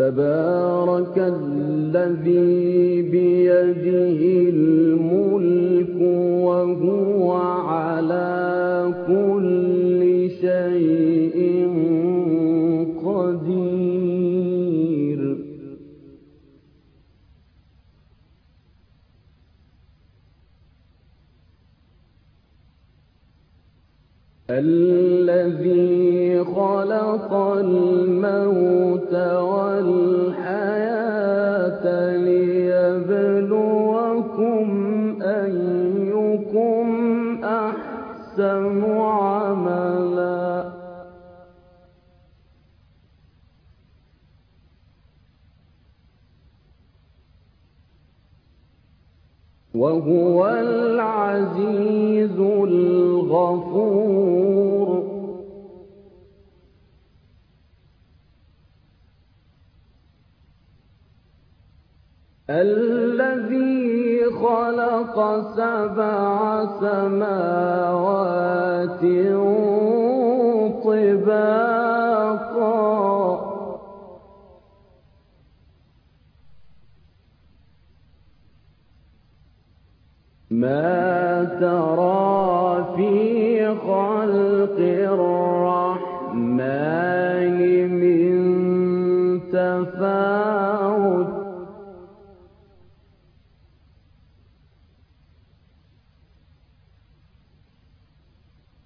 تبارك الذي بيده الملك وهو على كل شيء قدير. الذي خلق وهو العزيز الغفور. الذي خلق سبع سماوات طباقا ما ترى في خلق من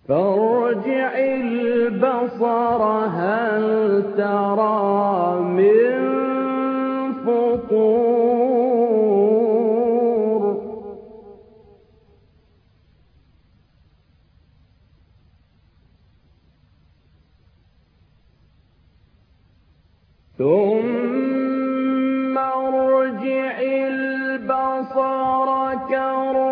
فارجع البصر هل ترى البصر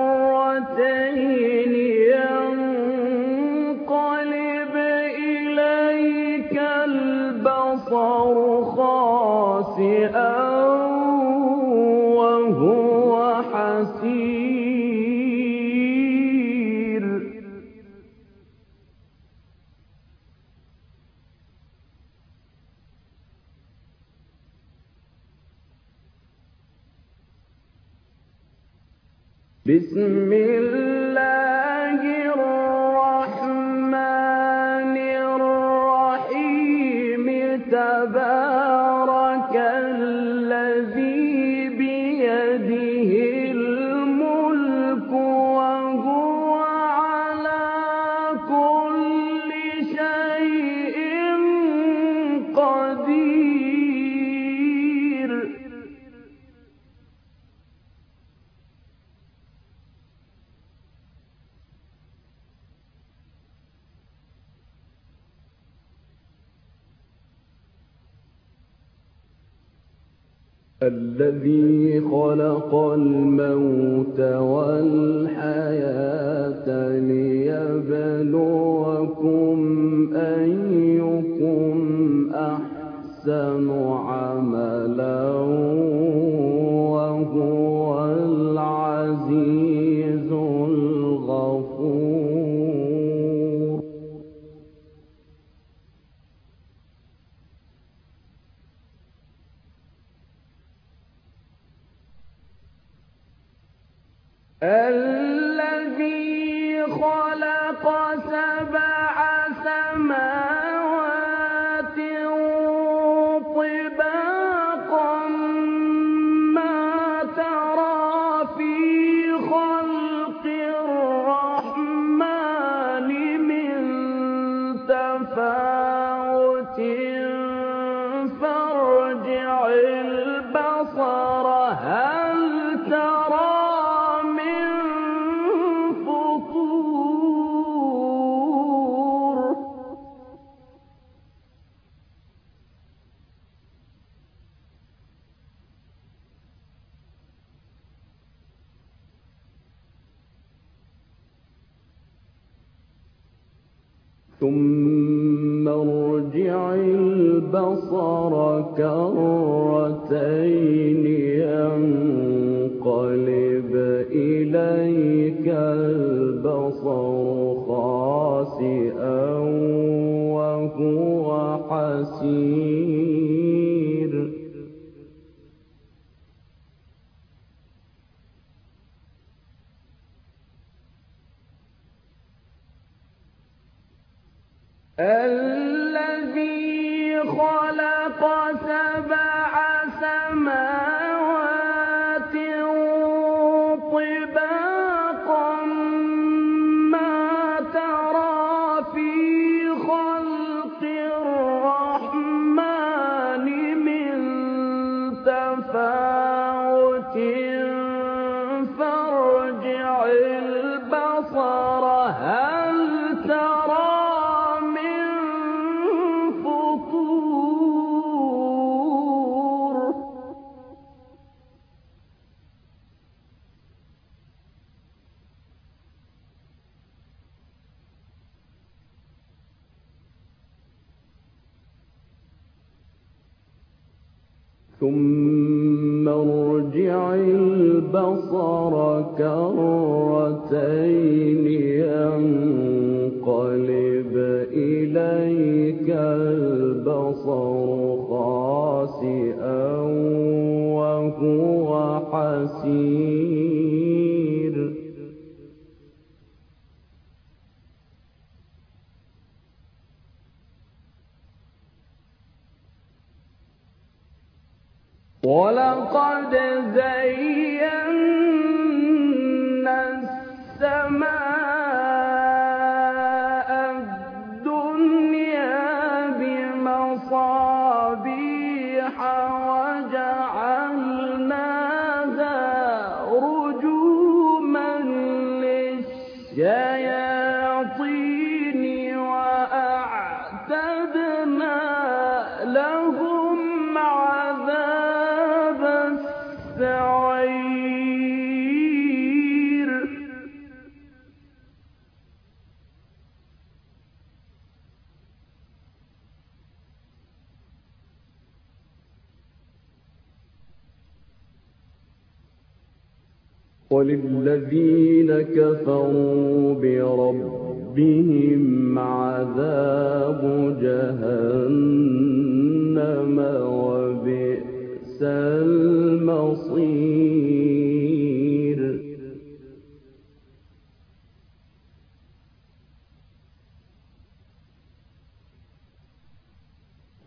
mm, خلق الموت والحياة ليبلوكم أيكم أحسن ثم ارجع البصر كرتين ينقلب إليك البصر خاسئا وهو حسير. الذي ثم ارجع البصر كرتين ينقلب إليك البصر خاسئا وهو حسير. ولقد زينا وللذين كفروا بربهم عذاب جهنم وبئس المصير.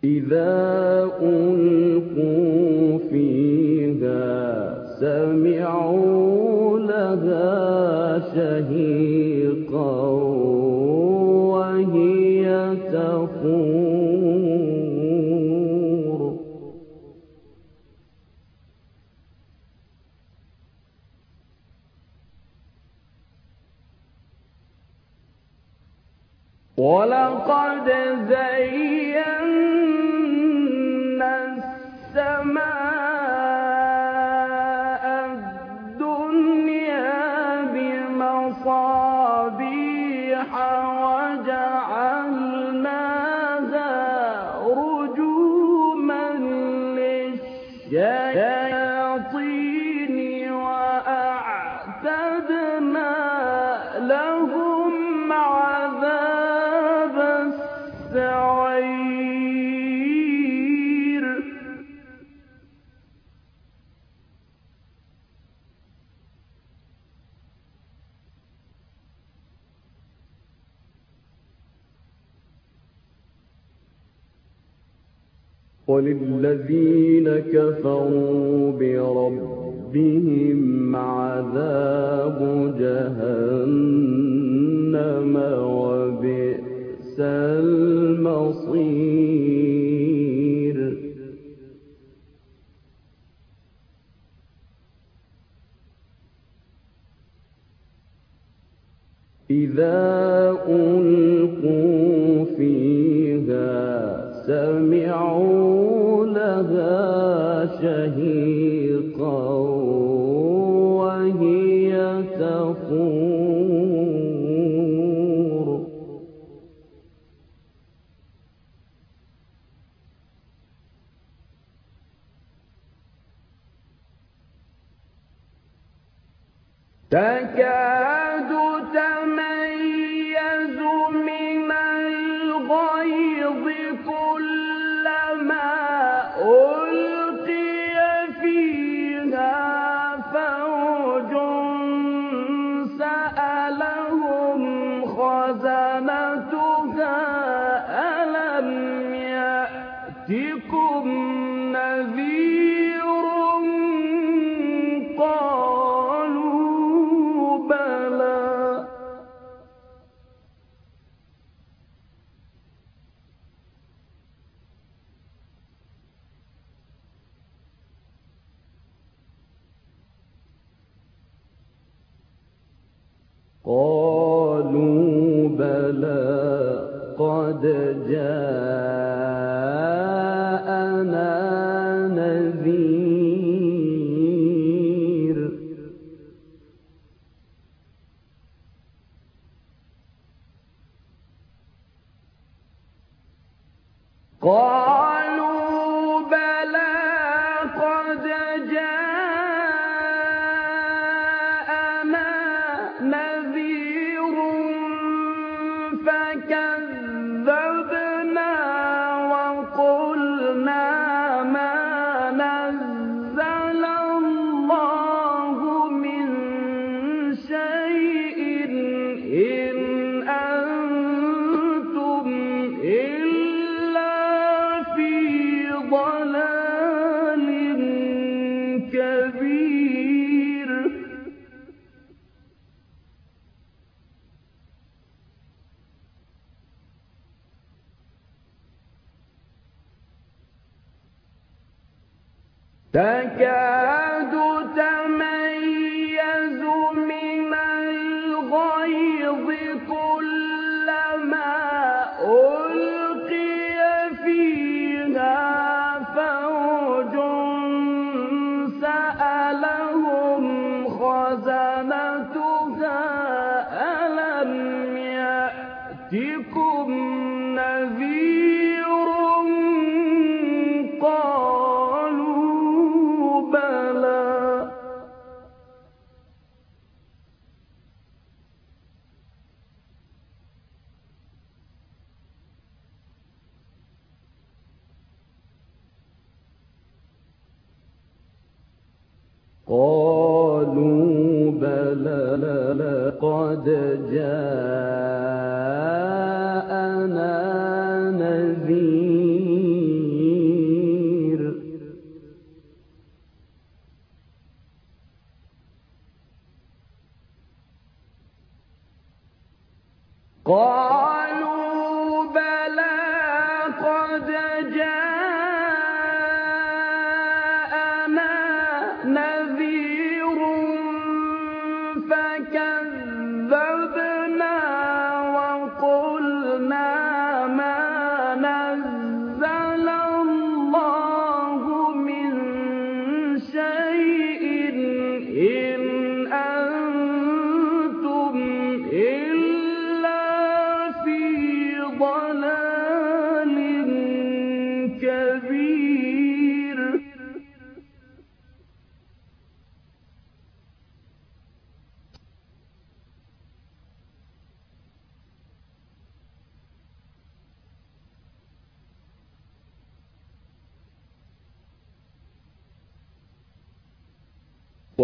إذا ألقوا فيها سمعوا شهيقا وهي تفور ولقد زينا كفروا تكاد God.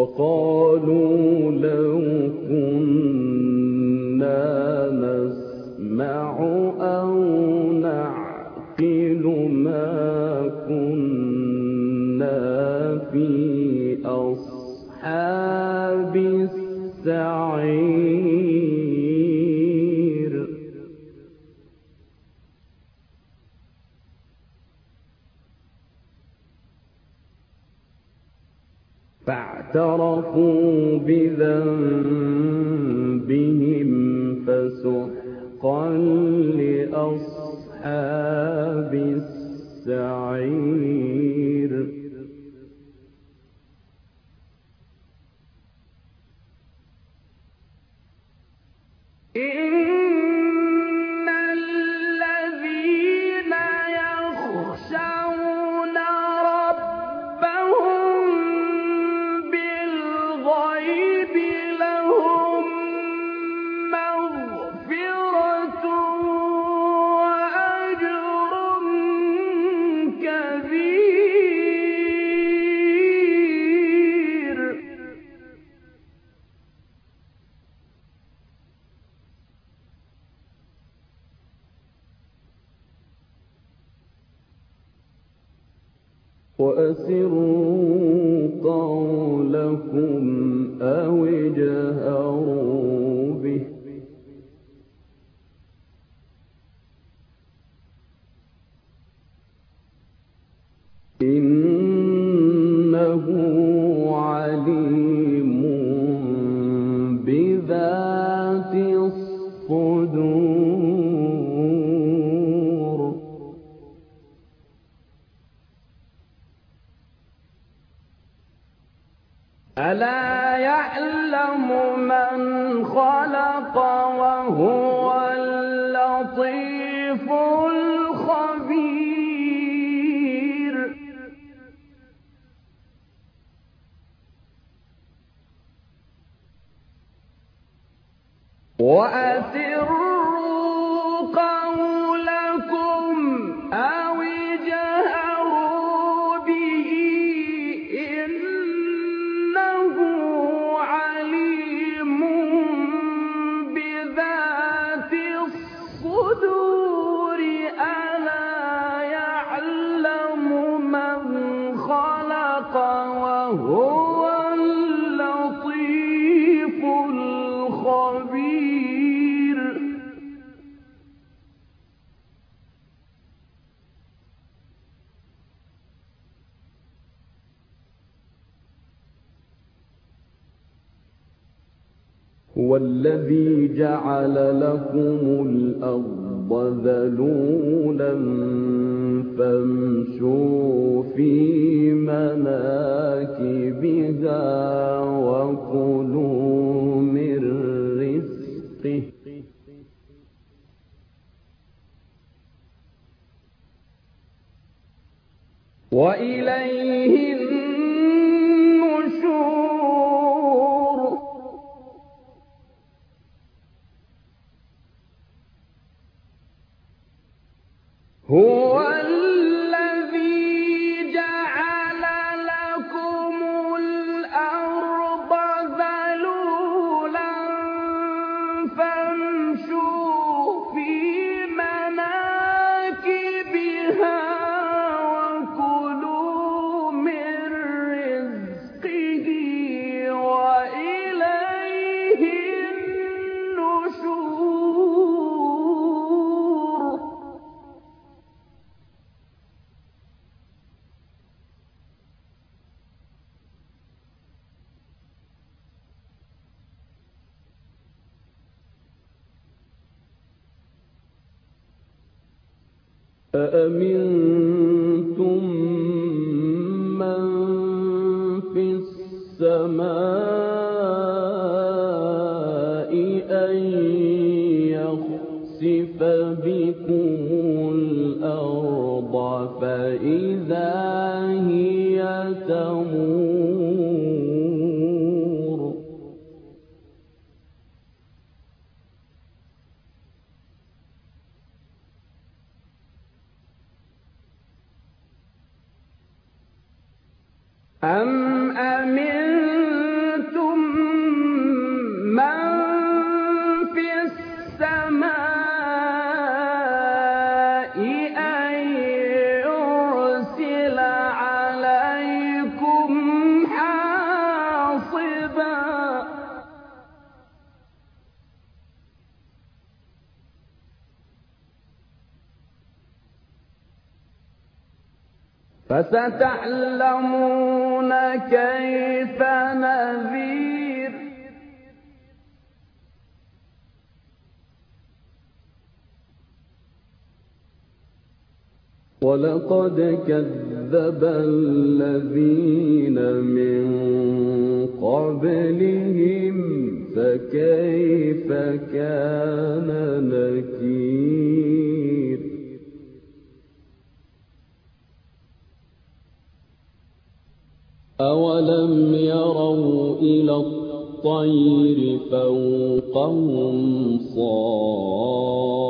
وقالوا It خلق وهو اللطيف الخبير. وجعل لكم الأرض ذلولا فامشوا في مناكبها وكلوا أن يخسف بكم ولقد كذب الذين من قبلهم فكيف كان نكير؟ أولم يروا إلى الطير فوقهم صار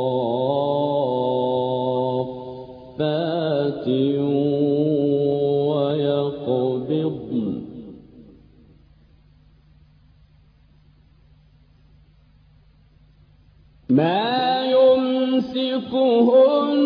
ما يمسكهن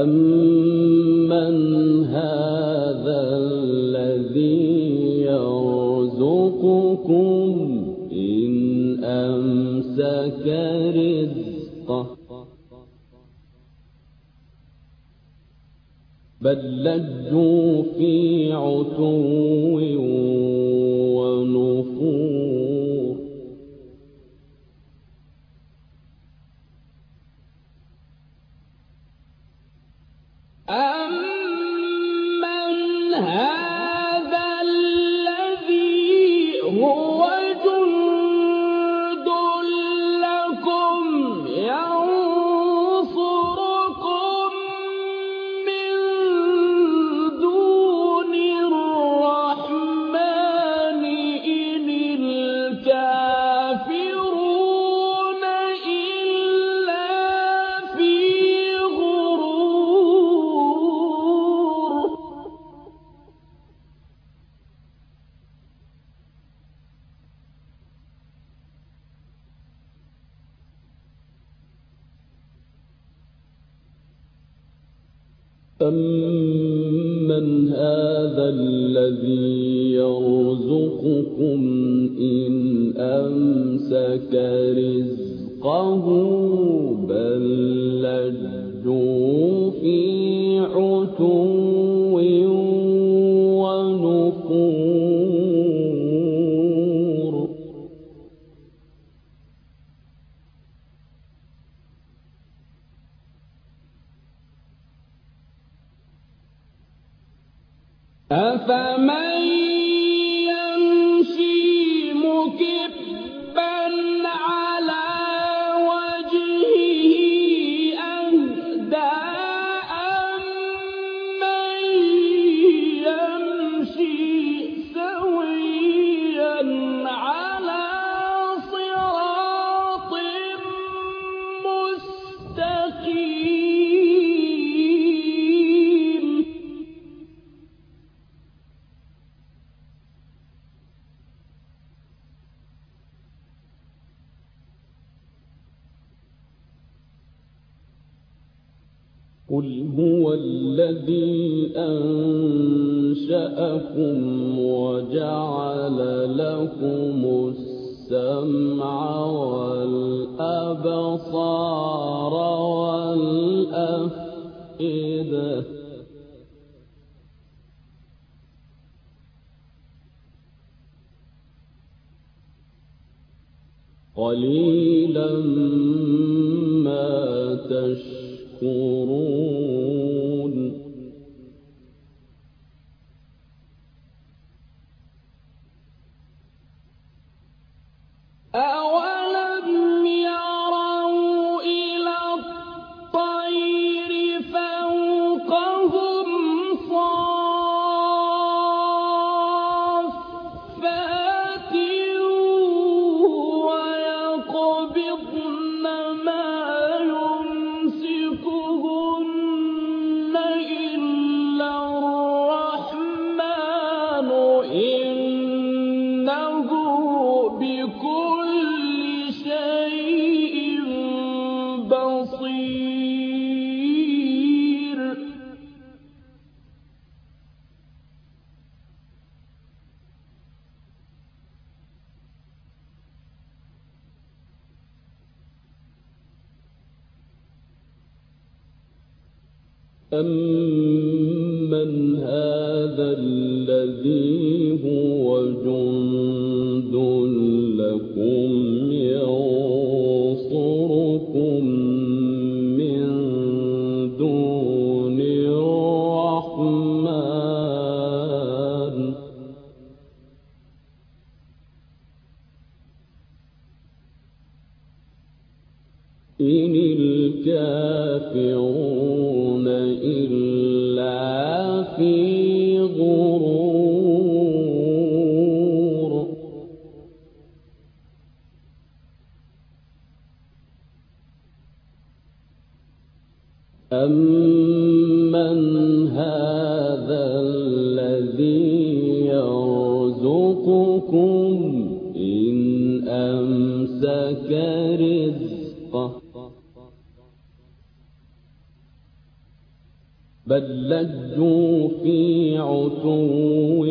أَمَّنْ هَٰذَا الَّذِي يَرْزُقُكُمْ إِنْ أَمْسَكَ رِزْقَهُ ۚ بَل لَّجُّوا فِي عتوب أَمَّنْ هَٰذَا الَّذِي يَرْزُقُكُمْ إِنْ أَمْسَكَ رِزْقَهُ أَفَ قل هو الذي أنشأكم وجعل لكم السمع والأبصار والأفئدة قليلا أما لك رزقا بل لجوا في عتو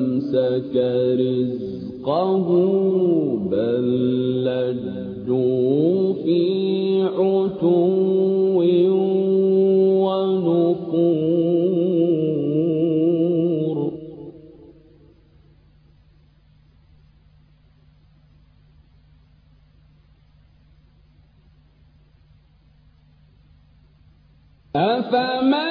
أمسك رزقه بل لجوا في عتو ونفور. أفمن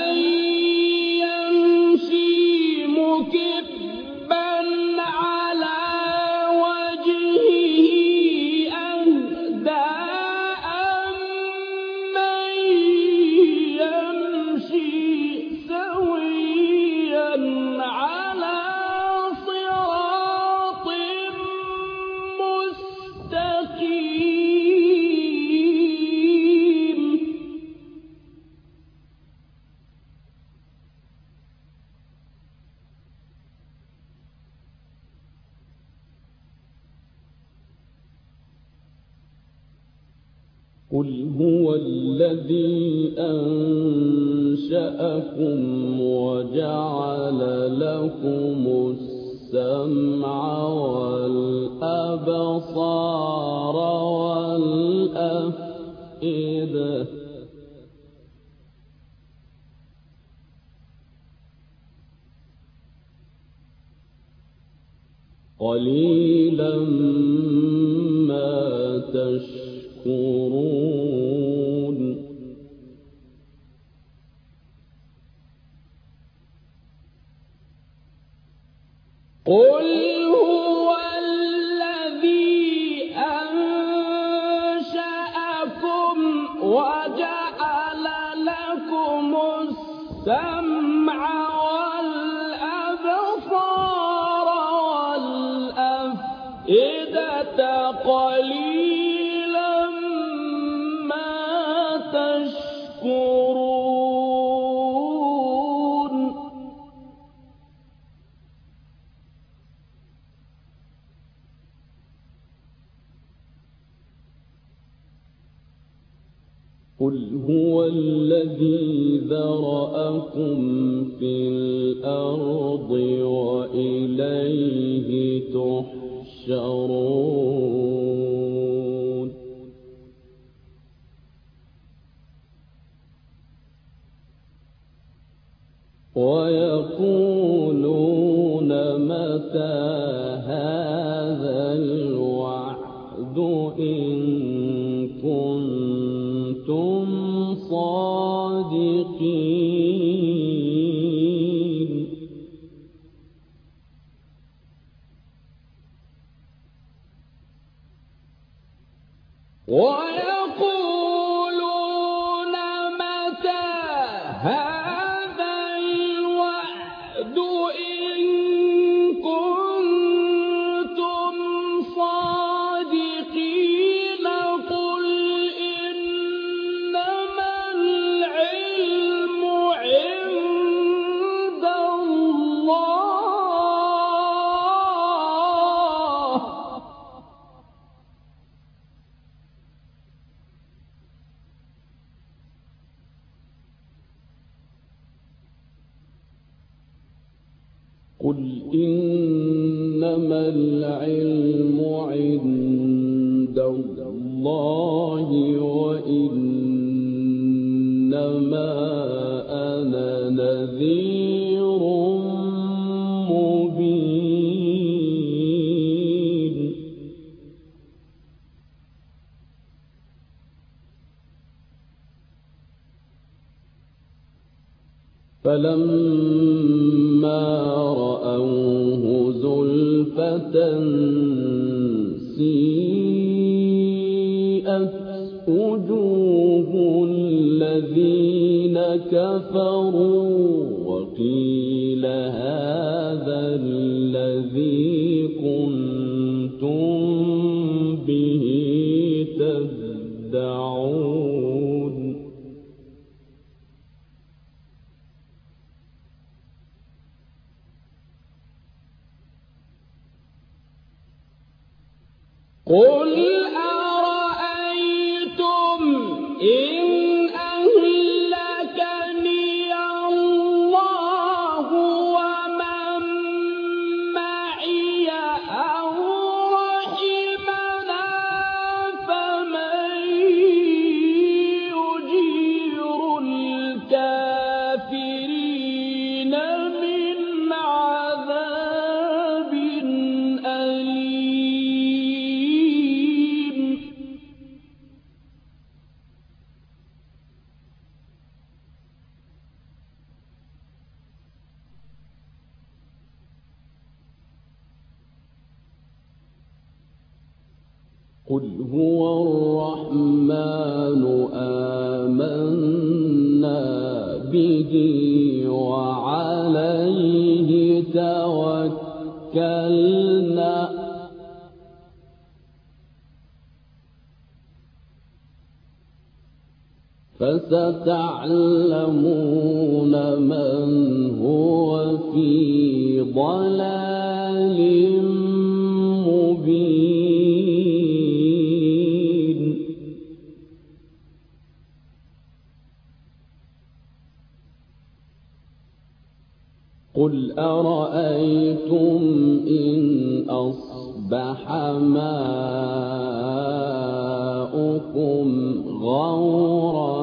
السمع والأبصار والأفئدة. قليلا ما تشكرون. all إليه تحشرون. إنما العلم عند الله وإنما أنا نذير مبين فلم تعلمون من هو في ضلال مبين. قل أرأيتم إن أصبح ماؤكم غورا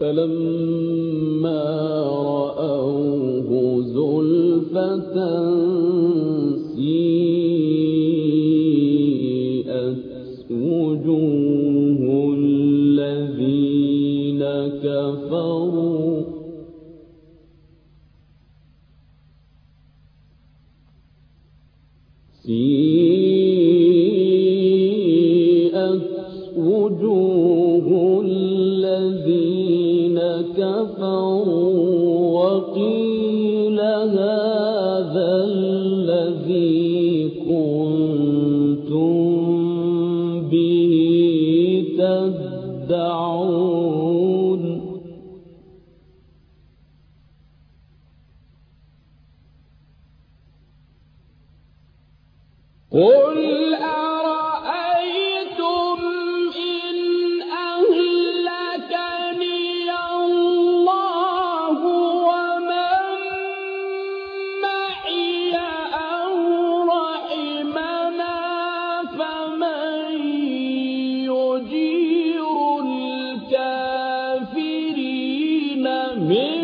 فلما رأوه زلفة may